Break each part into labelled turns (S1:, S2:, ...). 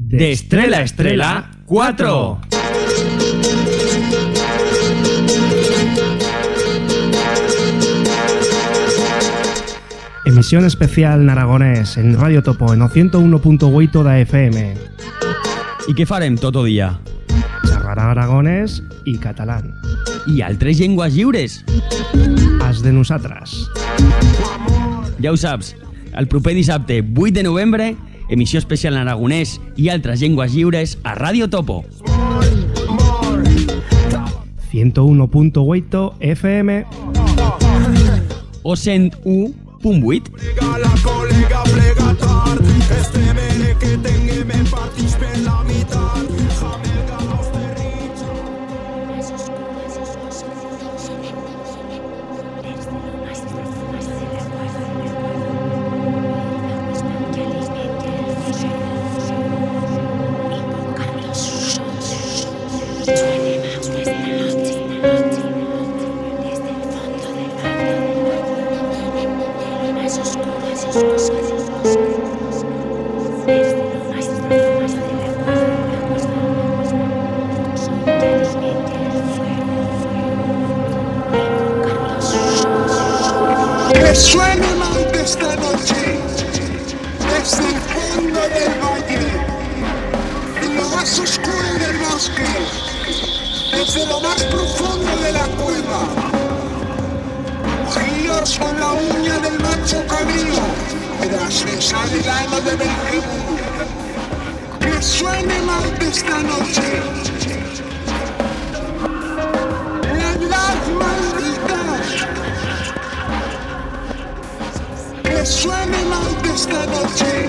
S1: De Estrella a Estrella 4.
S2: Emisión especial en aragonés en Radio Topo en 101.8 da FM.
S1: I què farem tot el dia?
S2: Xerrar aragonès i catalán.
S1: I altres llengües lliures?
S2: Has de nosaltres.
S1: Ja ho saps, el proper dissabte 8 de novembre, emissió especial en aragonès i altres llengües lliures a Radio Topo.
S2: 101.8 FM.
S1: O 101.8.
S3: La colega plega tard Este mene que tengue me partix per la meitat Mal de esta noche Desde el fondo del valle En lo más oscuro del bosque Desde lo más profundo de la cueva. Ríos con la uña del macho cabrío Tras sale el ano de Belcebú Que suene mal de esta noche mal de esta noche.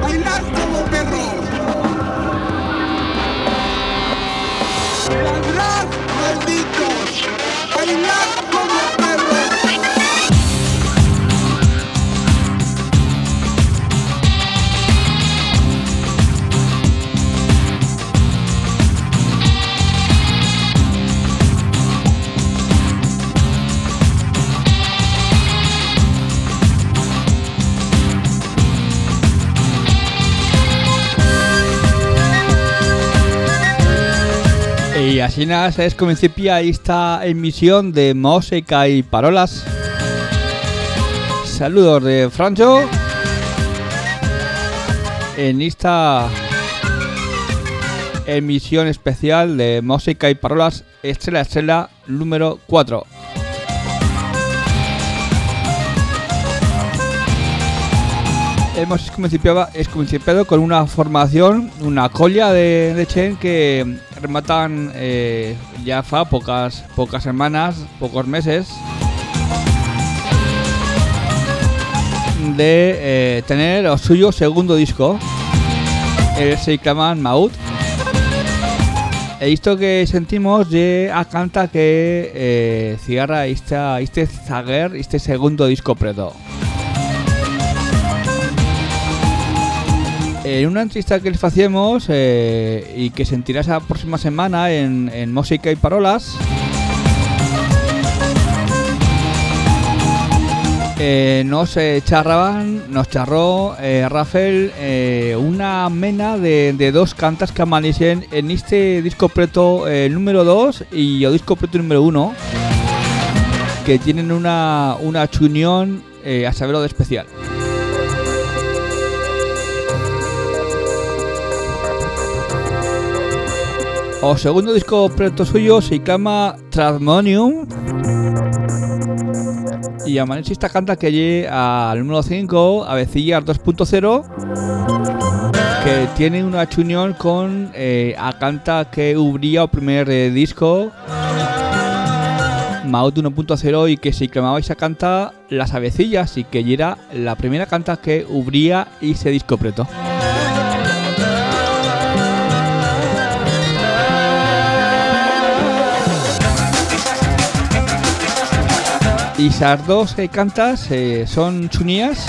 S3: Bailar como perro. Ladrar, malditos. Bailar
S4: Y así nada, es como principia esta emisión de música y parolas. Saludos de Francho. En esta emisión especial de música y parolas Estrella Estrella número 4. Hemos es principiado con una formación, una colla de, de Chen que rematan eh, ya fa pocas, pocas semanas, pocos meses de eh, tener el suyo segundo disco. Eh, se llaman Maut. Esto que sentimos de a canta que eh, cierra esta, este zaguer, este segundo disco preto. En una entrevista que les hacíamos eh, y que sentirás la próxima semana en, Música y Parolas, eh, nos eh, charraban, nos charró Rafael una mena de, dos cantas que amanecen en este disco preto número 2 y el disco preto número 1 que tienen una, una chunión a saberlo de especial. O segundo disco preto suyo se llama Transmonium y Amanece esta canta que llega al número 5, Avecillas 2.0 que tiene una chunión con eh, a canta que ubría el primer eh, disco Maut 1.0 y que se llamaba esa canta Las Avecillas y que era la primera canta que ubría ese disco preto. Y esas dos que cantas eh, son chunías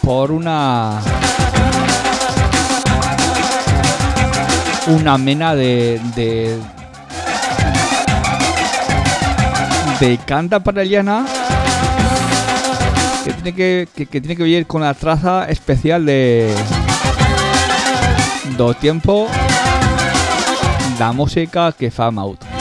S4: por una una mena de de, de canta paraliana que tiene que, que, tiene que ver con la traza especial de do tiempo da música que fa Maut.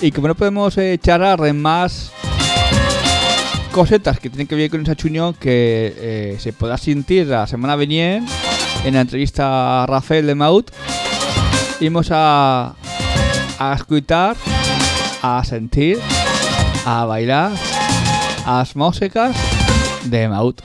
S4: Y como no podemos eh, charlar en más cosetas que tienen que ver con esa chuñón que eh, se podrá sentir la semana venía en la entrevista a Rafael de Maut, íbamos a, a escuchar, a sentir, a bailar las músicas de Maut.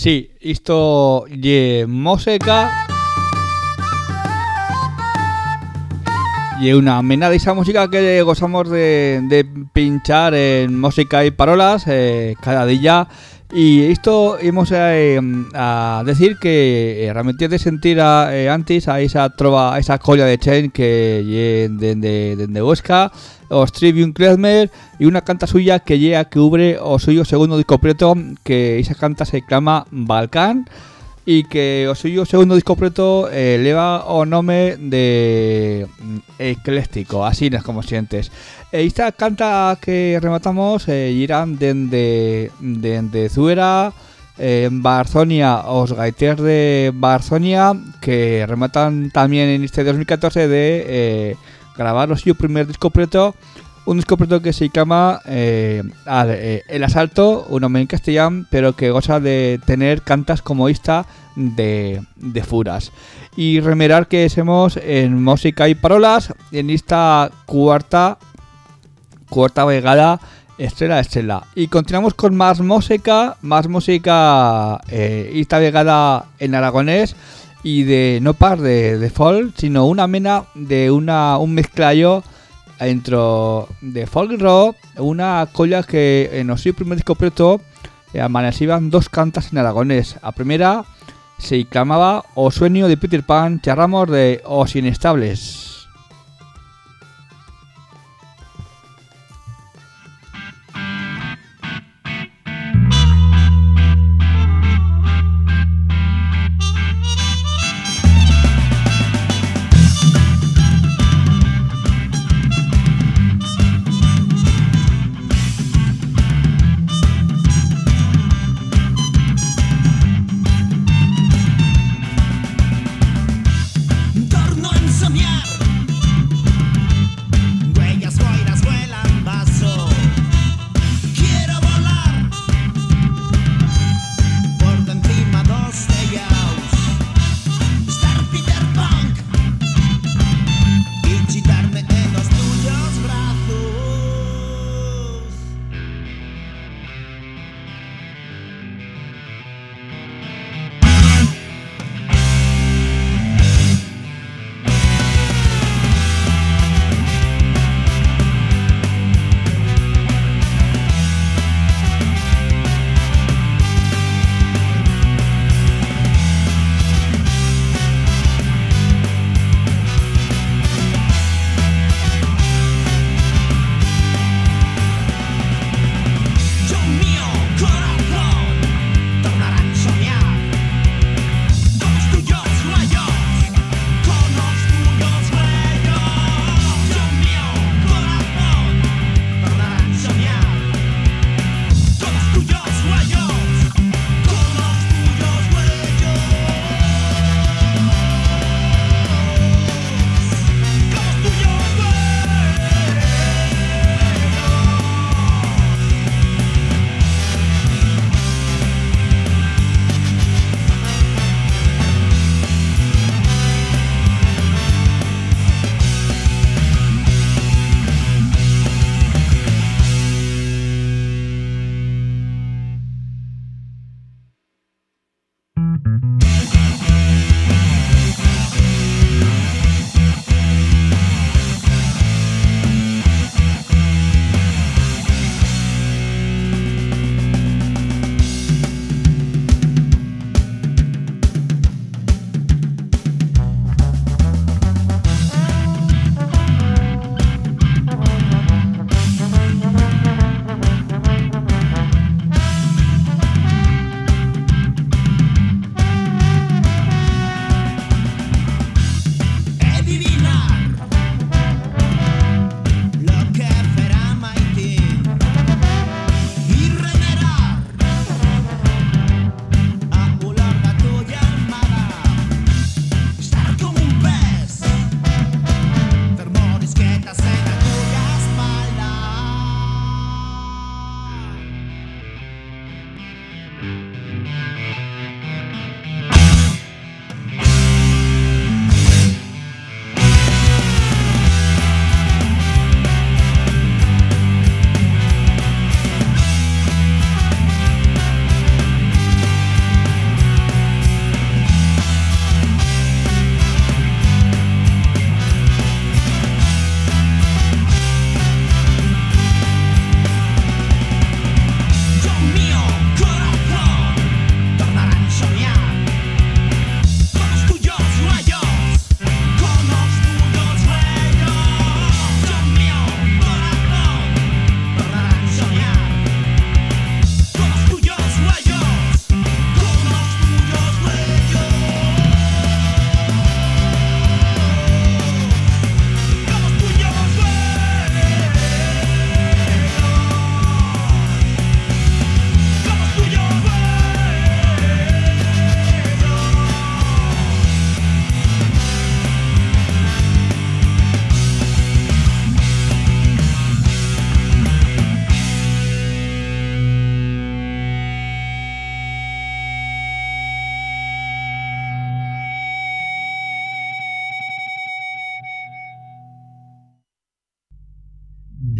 S4: Sí, isto ye música y una mena de esa música que gozamos de, de pinchar en música y parolas eh, cada día y esto hemos eh, a decir que eh, realmente de sentir eh, antes a esa trova, a esa colla de Chen que lle de, de, de, de Huesca, os Trivium Klezmer y una canta suya que llega que cubre o suyo segundo disco preto que esa canta se llama Balcán y que o suyo segundo disco preto eh, leva o nome de mm, ecléctico, así es como sientes. E esta canta que rematamos eh, irán dende, Zuera, eh, en Barzonia, os gaiters de Barzonia, que rematan también en este 2014 de eh, grabar o primer disco preto, un disco que se llama eh, eh, El Asalto, un nombre en castellán, pero que goza de tener cantas como esta de, de furas. Y remerar que somos en música y parolas en esta cuarta cuarta vegada estrella a estrella. Y continuamos con más música, más música eh, esta vegada en aragonés y de no par de, de folk, sino una mena de una un mezclallo entre de folk rock, una colla que en el seu primer disco preto eh, dos cantas en aragonés. A primera se clamaba O sueño de Peter Pan, charramos de Os inestables.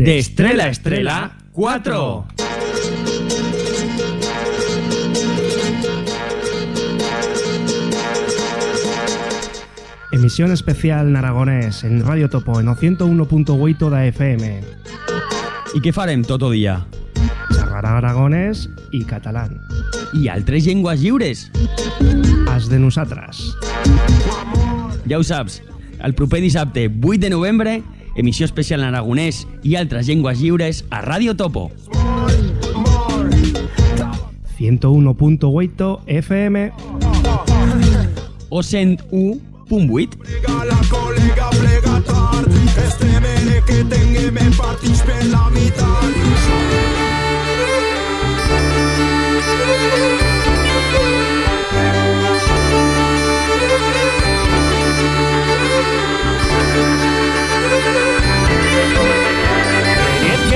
S1: De Estrella a Estrella 4.
S2: Emisión especial en aragonés en Radio Topo en 101.8 da FM.
S1: I què farem tot el dia?
S2: Xerrar aragonès i catalán.
S1: I altres llengües lliures?
S2: As de nosaltres.
S1: Ja ho saps, el proper dissabte 8 de novembre, emissió especial en aragonès i altres llengües lliures a Radio Topo.
S2: 101.8 FM.
S1: O 101.8.
S5: Plega la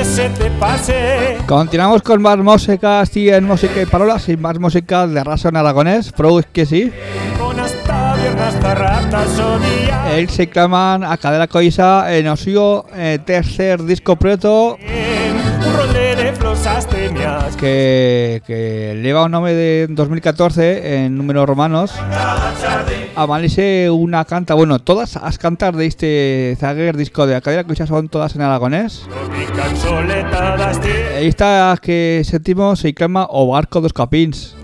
S5: que
S6: se te pase.
S4: Continuamos con más música, así en música y parolas y más música de raza en aragonés, que sí. Ells se claman a cadera coisa en el seu eh, tercer disco preto que, que lleva un nombre de 2014 en números romanos. Amanece una canta, bueno, todas las cantas de este Zager disco de Academia Coisa son todas en aragonés. Está que sentimos se clama O Barco dos Capins.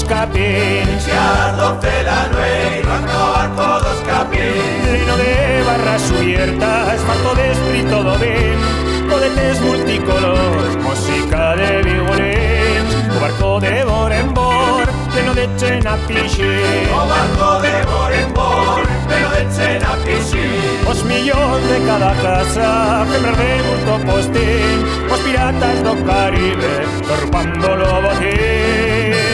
S6: Barco dos capins. Y a las doce la nuey arranca barco dos capins. Pleno de barras abiertas, farto de esprit todo ben. Codetes multicolors, música de vigorens. O barco de bor en bor, pleno de chena pixe. O barco de bor en bor, pleno de chena pixe. Os millóns de cada casa, fembras de gusto postín. Os piratas do Caribe, torpando lo botín.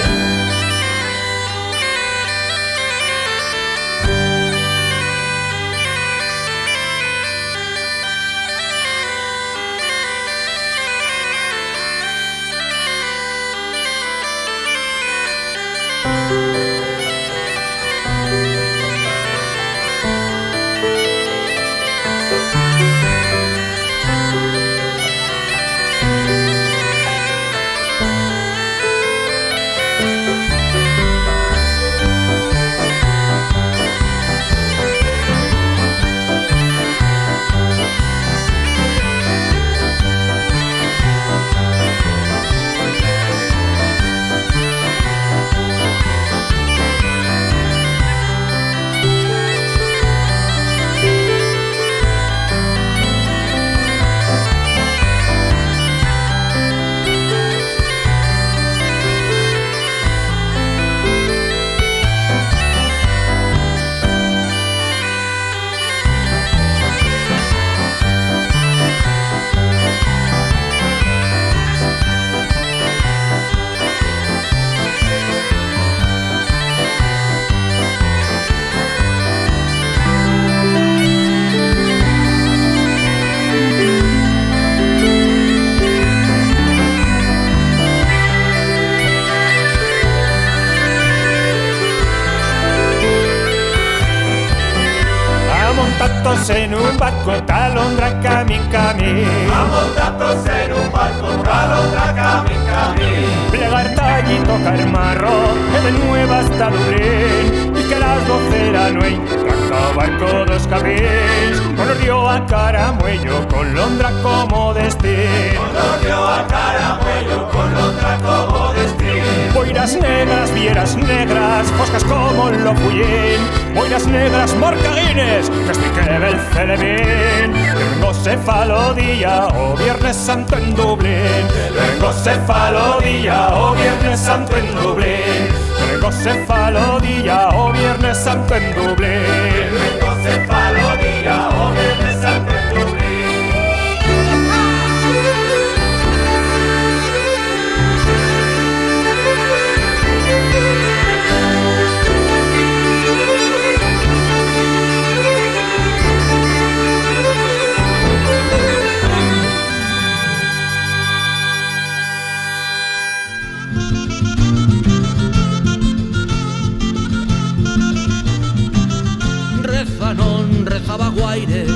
S6: Refanon rezaba guaire,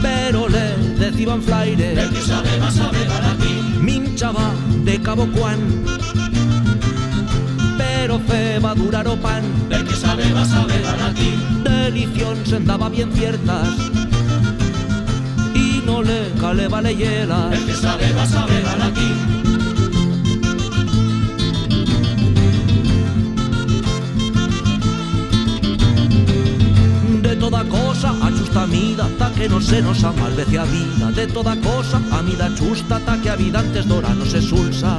S6: pero le
S7: deciban flaire. El que sabe más sabe aquí. Minchaba de Cabo Juan, pero feba duraro pan. El que sabe más sabe aquí. Delición se andaba bien ciertas y no le caleba leyela. El que sabe más sabe aquí. toda cosa a chusta mida ta que non se nos amalvece a vida. De toda cosa a mida chusta ta que a vida antes dora non se sulsa.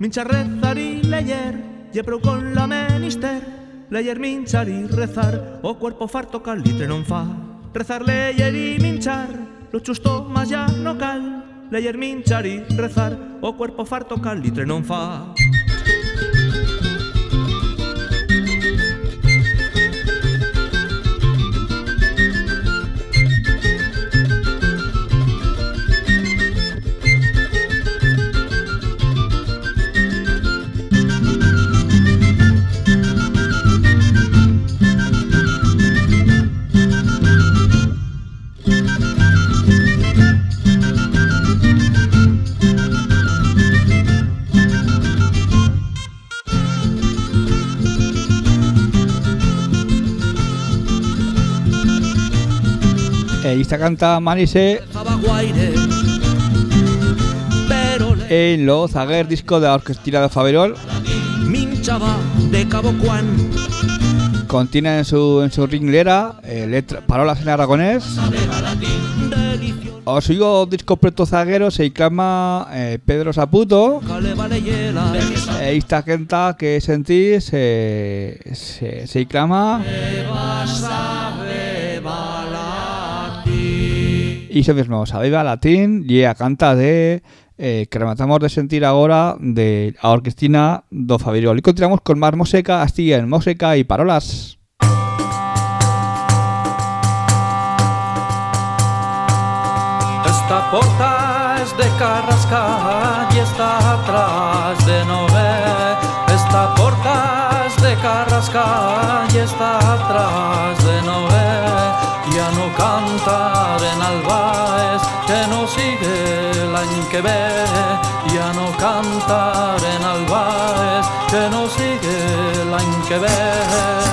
S7: Minchar, rezar y leyer, llevo con la menister. Leyer, minchar y rezar, o cuerpo farto cal litre non fa. Rezar, leyer y minchar, lo chusto más ya no cal. Leyer, minchar y rezar, o cuerpo farto cal litre non fa.
S4: Eh, esta canta Manise en lo Zaguer disco de la Orquestina de Faverol. Contiene en su, en su ringlera eh, letra, parolas en aragonés. O suyo disco preto zaguero se llama eh, Pedro Saputo. E esta canta que sentís se, se, se llama Y eso mismo, Sabeba Latín y a canta de eh, que rematamos de sentir ahora de a Orquestina do Fabirol. Y continuamos con más música, así en música y parolas.
S7: Esta porta es de Carrascal y está atrás de Nové. Esta porta es de Carrascal y está atrás de Nové. Ya no canta en Que no sigue que ve. Ya no canta en Albaes, que no sigue que ve.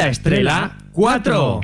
S7: De
S1: Estrella a Estrella 4.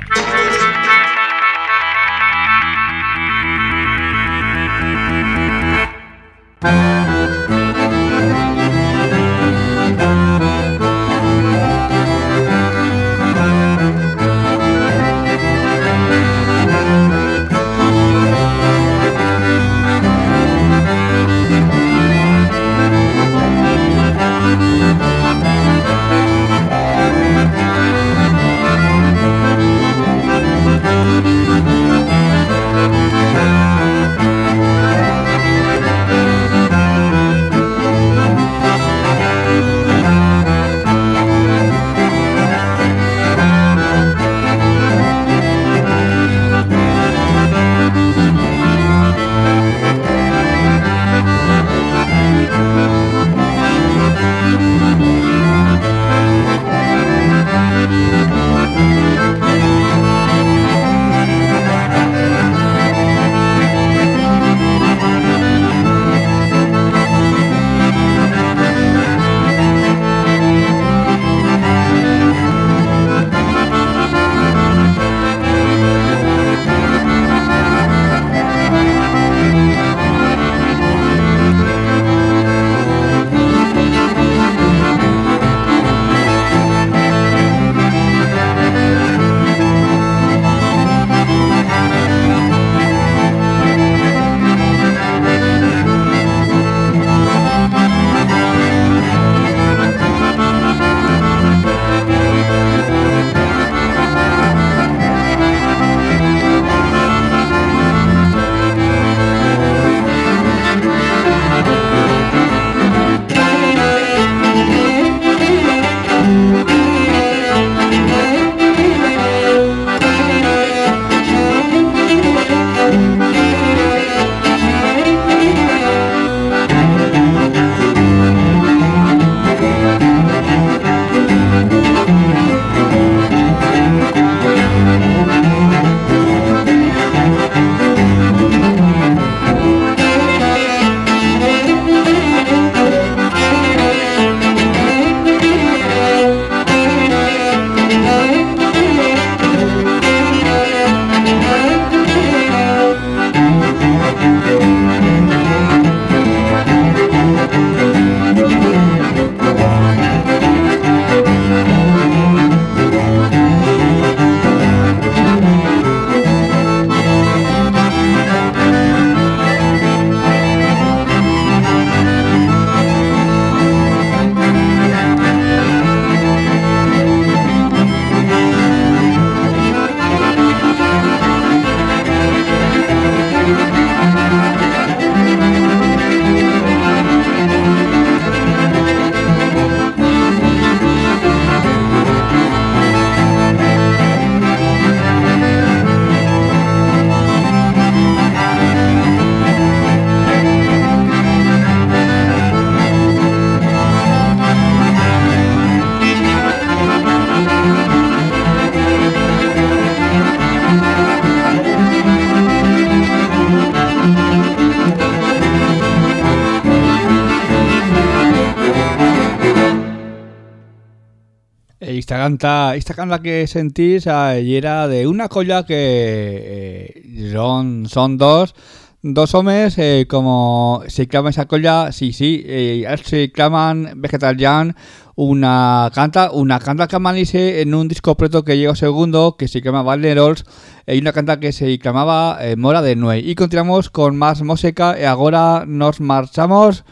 S4: Esta canta que sentís y era de una colla que eh, son, son dos, dos hombres, eh, como se llama esa colla, sí, sí, eh, se llaman Vegetarian, una canta, una canta que manice en un disco preto que llegó segundo, que se llama Valderols, y una canta que se llamaba Mora de Nue. Y continuamos con más música y ahora nos marchamos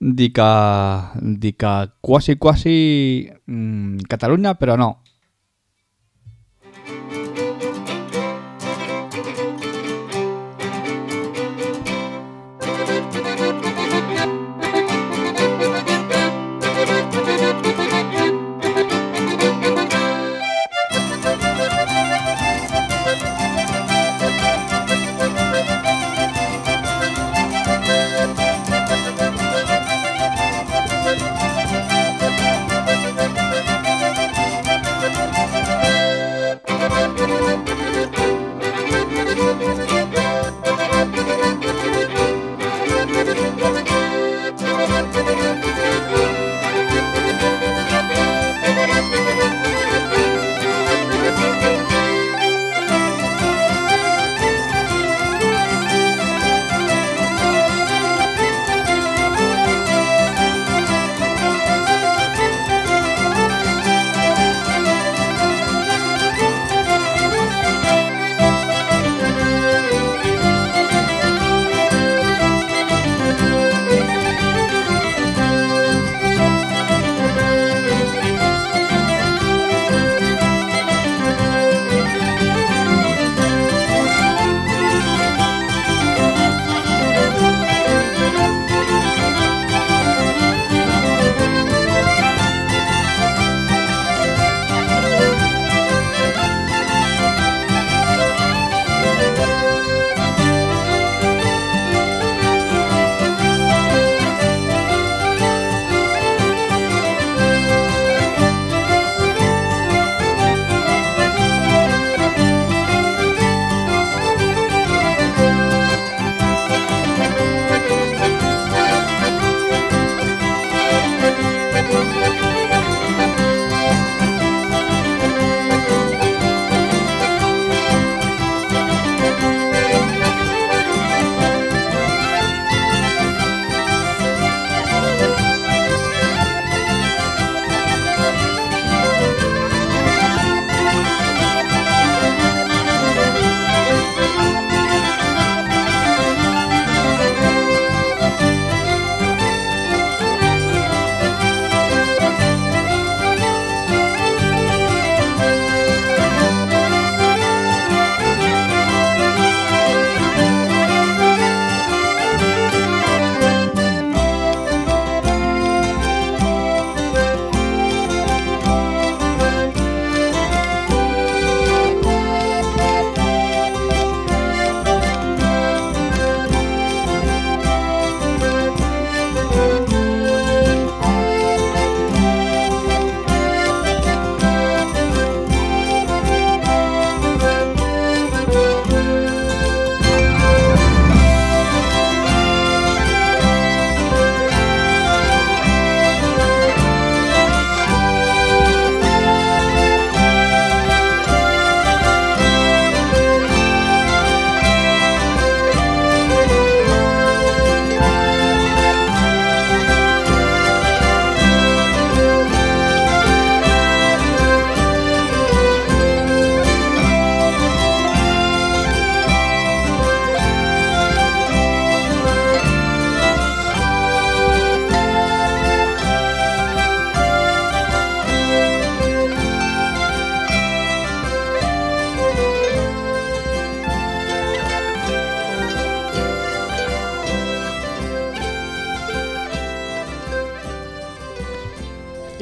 S4: dica, dica quasi quasi mm, Cataluña, pero no.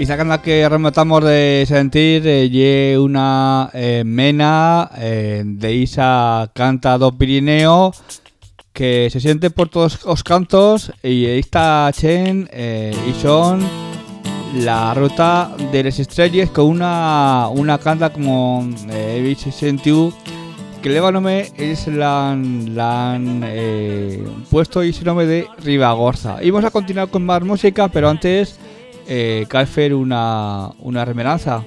S4: Y esta canta que rematamos de sentir eh, una eh, mena eh, de Isa canta do Pirineo que se siente por todos los cantos y esta chen eh, y son la ruta de las estrellas con una, una canta como eh, sentido que el nombre es la han- eh, puesto ese nombre de Ribagorza. Y vamos a continuar con más música, pero antes eh, cal fer una, una remeranza.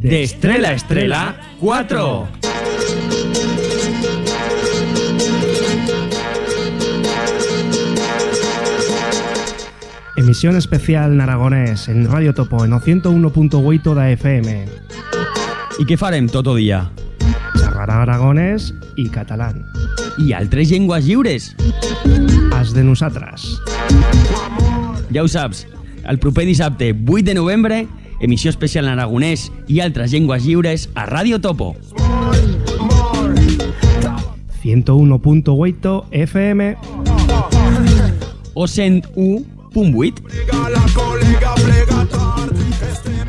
S1: De estrella a estrella, 4.
S2: Emisión especial en aragonés en Radio Topo en o 101.8 da FM.
S1: I què farem tot el dia?
S2: Xerrar aragonès i catalán.
S1: I altres llengües lliures?
S2: As de nosaltres.
S1: Ja ho saps, el proper dissabte 8 de novembre, emissió especial en aragonès i altres llengües lliures a Radio Topo.
S2: 101.8 FM.
S1: O 101.8.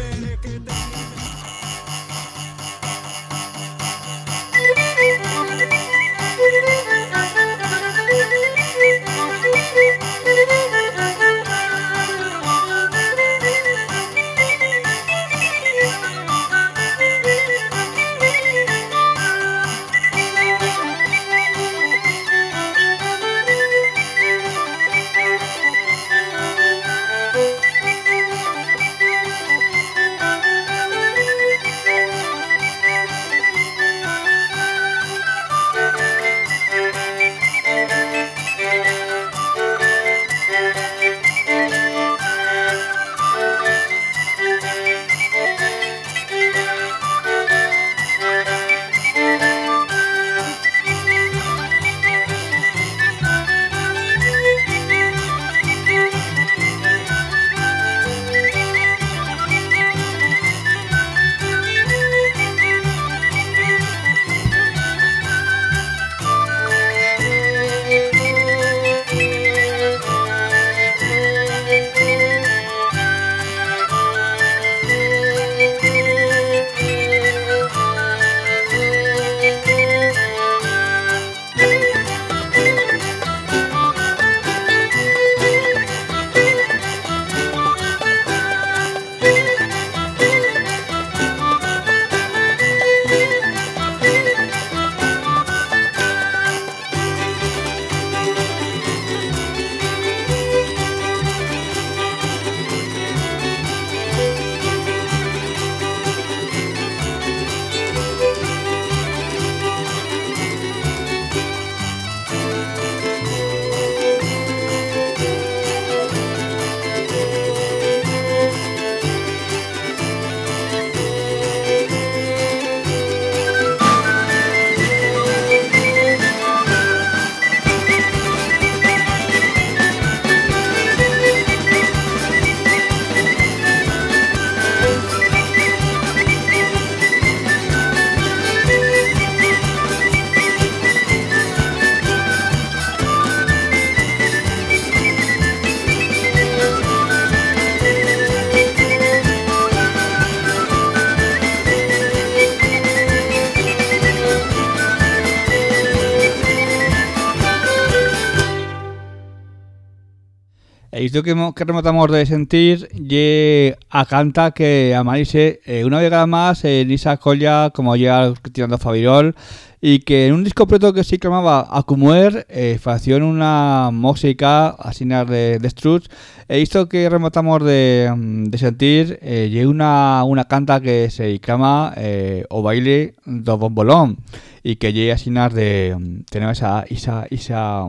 S4: isto que, que rematamos de sentir lle a canta que amanece eh, una vez más en esa colla como ya tirando Fabirol y que en un disco preto que se llamaba Acumuer eh, facción una música así de, de Struts e isto que rematamos de, mm, de sentir eh, lle una, una canta que se llama eh, O baile do bombolón y que lle así de mm, tenemos esa, esa, esa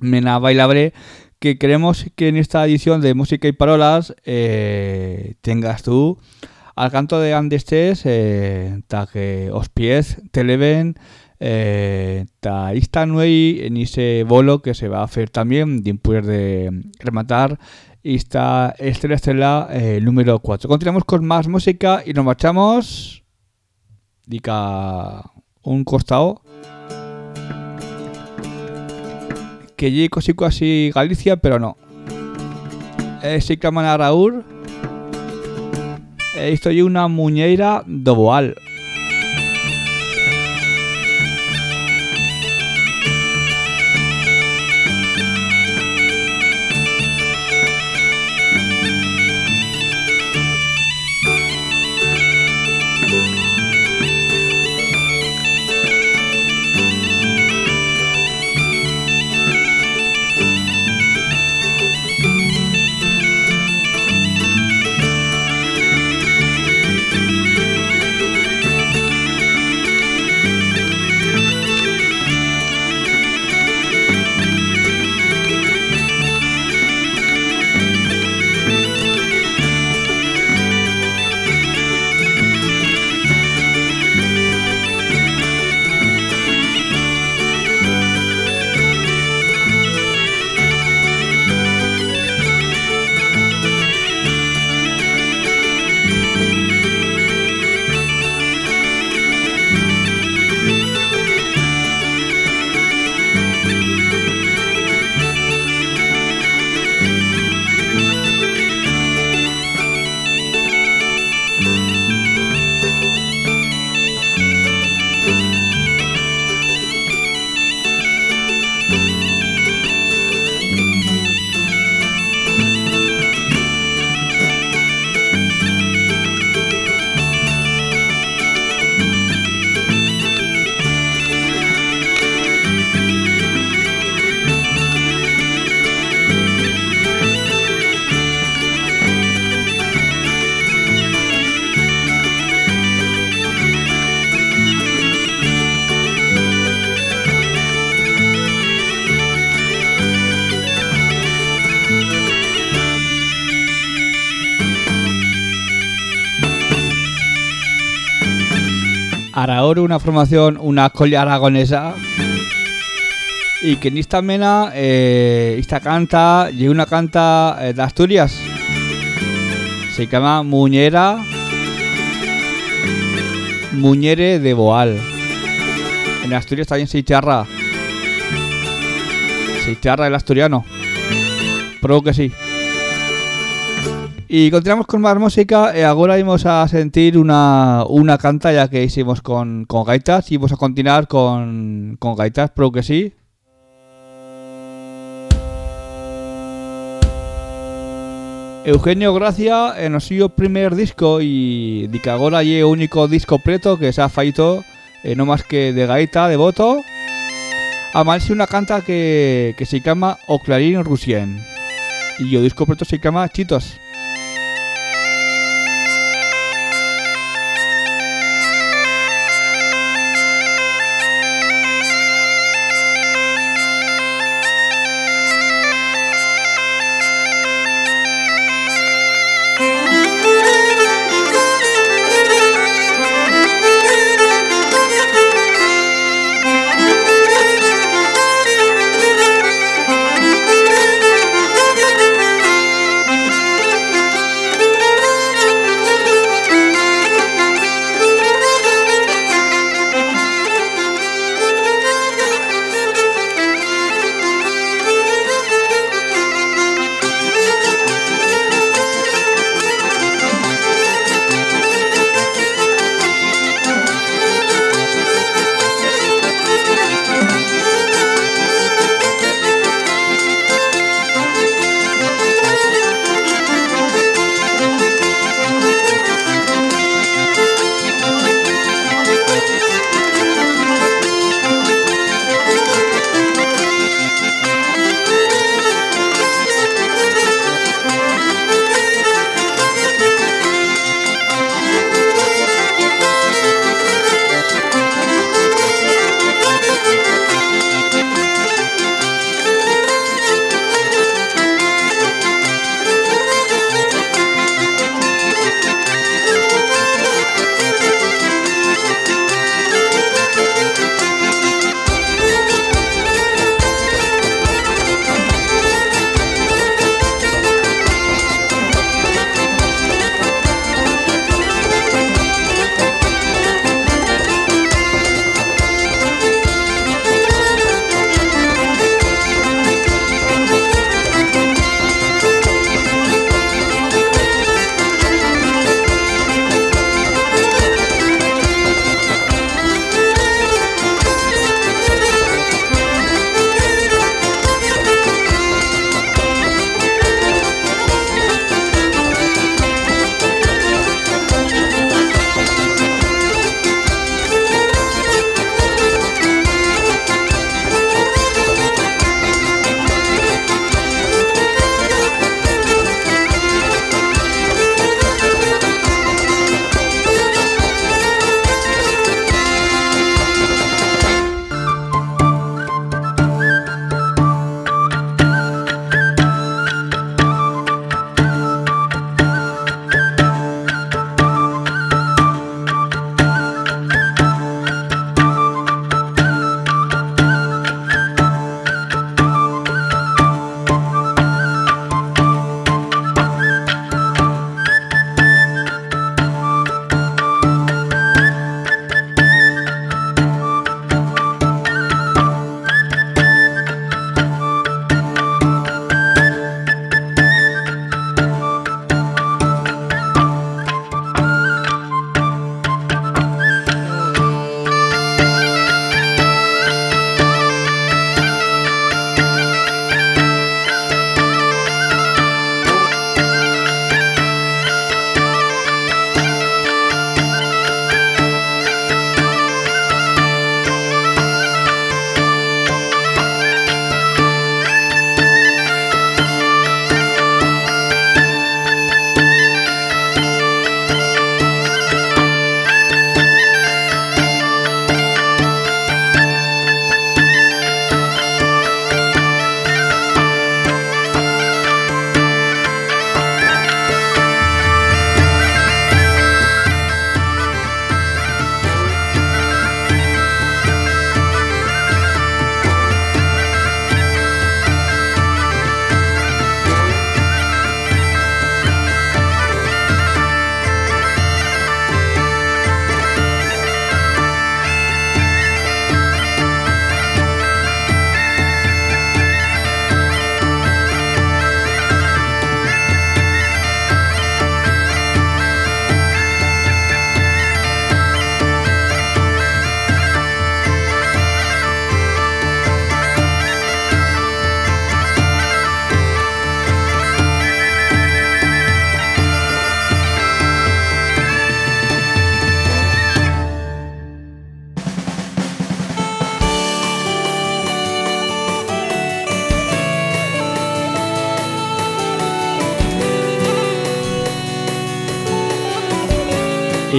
S4: mena bailable que queremos que en esta edición de música y parolas eh, tengas tú al canto de Andestes eh, ta que os pies te leven eh, ta esta en ese bolo que se va a hacer también después de rematar esta estrella estela eh, número 4 continuamos con más música y nos marchamos. Dica un costado que allí cosico así Galicia, pero no. eh, se llama Araur. Eh, isto é unha muñeira do Boal. Una formación, una colla aragonesa. Y que en esta mena, eh, esta canta, y una canta eh, de Asturias. Se llama Muñera. Muñere de Boal. En Asturias también se charra. Se charra el asturiano. Pro que sí. Y continuamos con más música. E agora vamos a sentir una, una canta ya que hicimos con, con gaitas. Y vamos a continuar con, con gaitas, pro que sí. Eugenio Gracia en o seu primer disco y di que agora lle único disco preto que se ha feito eh, no más que de gaita, de voto. A máis una canta que, que se llama O Rusien. Y o disco preto se llama Chitos.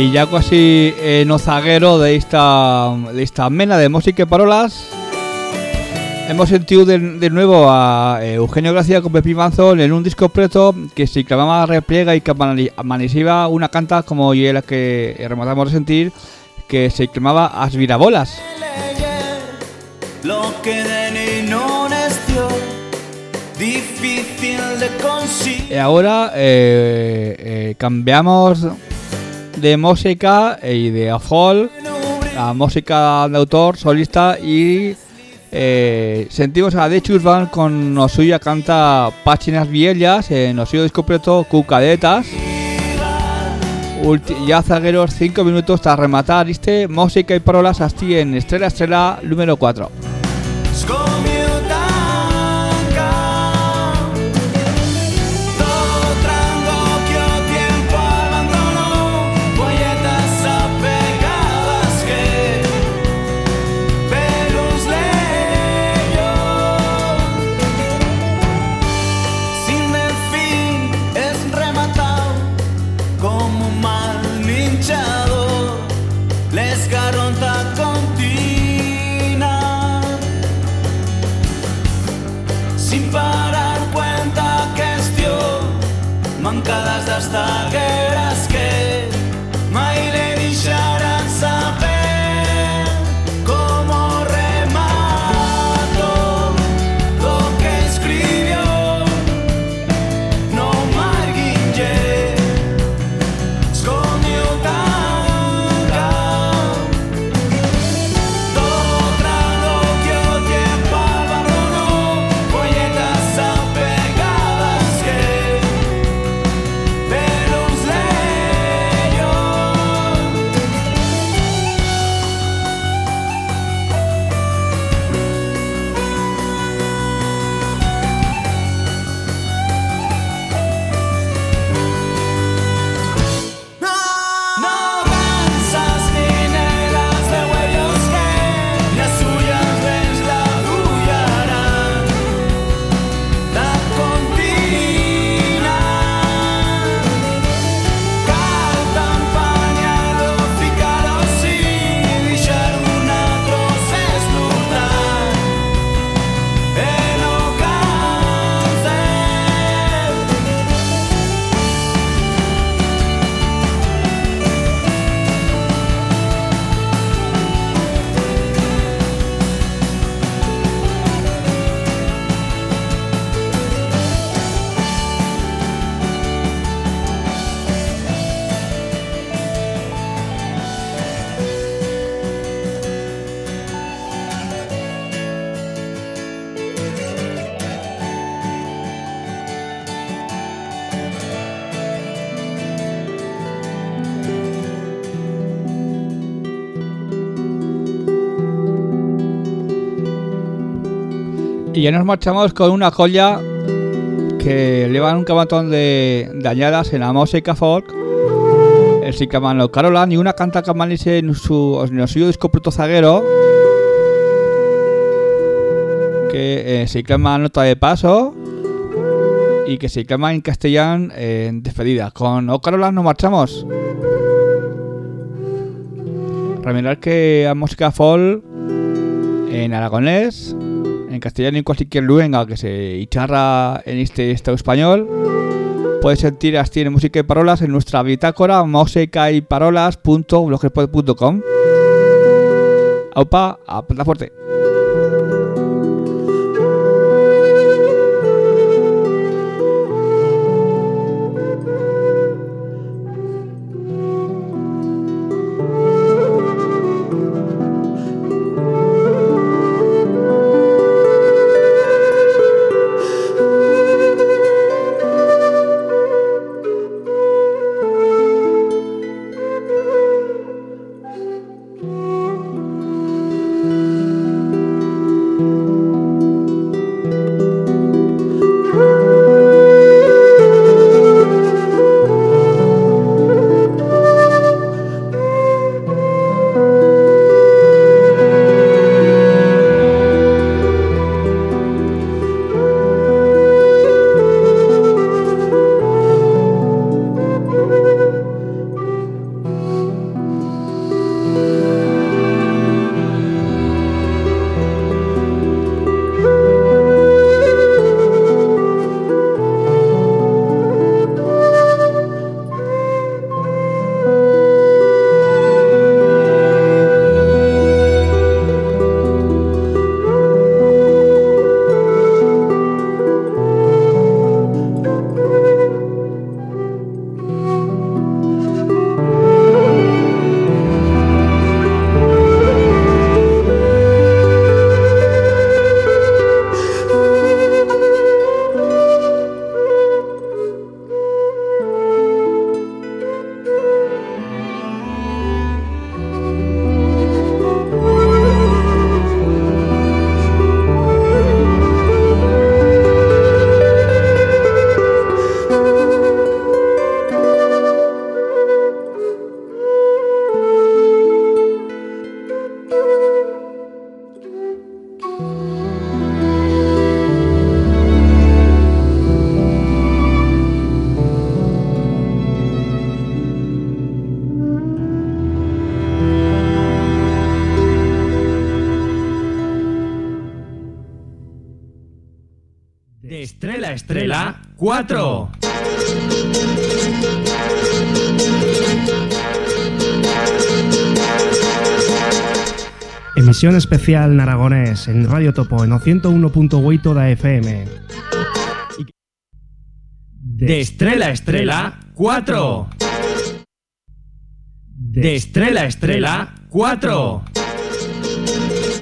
S4: Y ya casi eh, no zaguero de esta, de esta mena de música y parolas Hemos sentido de, de nuevo a eh, Eugenio Gracia con Pepi Manzón en un disco preto que se clamaba repliega y que amanecía una canta como y la que rematamos de sentir que se clamaba As Virabolas.
S8: Lo que de ni non estiu Difícil de conseguir
S4: Y ahora eh, eh, cambiamos de música y de folk a música de autor, solista y eh, sentimos a The Churban con no suya canta Páginas Viellas en no suyo disco Cucadetas. Ulti- ya zagueros 5 minutos hasta rematar este música y parolas hasta en Estrella Estrella número 4 Y ya nos marchamos con una joya que llevan un camatón de dañadas en la música folk. El Sicamano Carolan y una canta que en su, en suyo disco Proto Zaguero. Que eh, se llama Nota de Paso. Y que se llama en castellano en despedida. Con O nos marchamos. Remirar que a música folk en aragonés, castellano y cualquier luenga que se charra en este estado español. Puedes sentir así en música y parolas en nuestra bitácora música y parolas.blogspot.com. Aupa, a fuerte.
S2: Emisión especial en aragonés en Radio Topo en 101.8 da FM.
S1: De Estrella a Estrella 4. De Estrella a Estrella 4.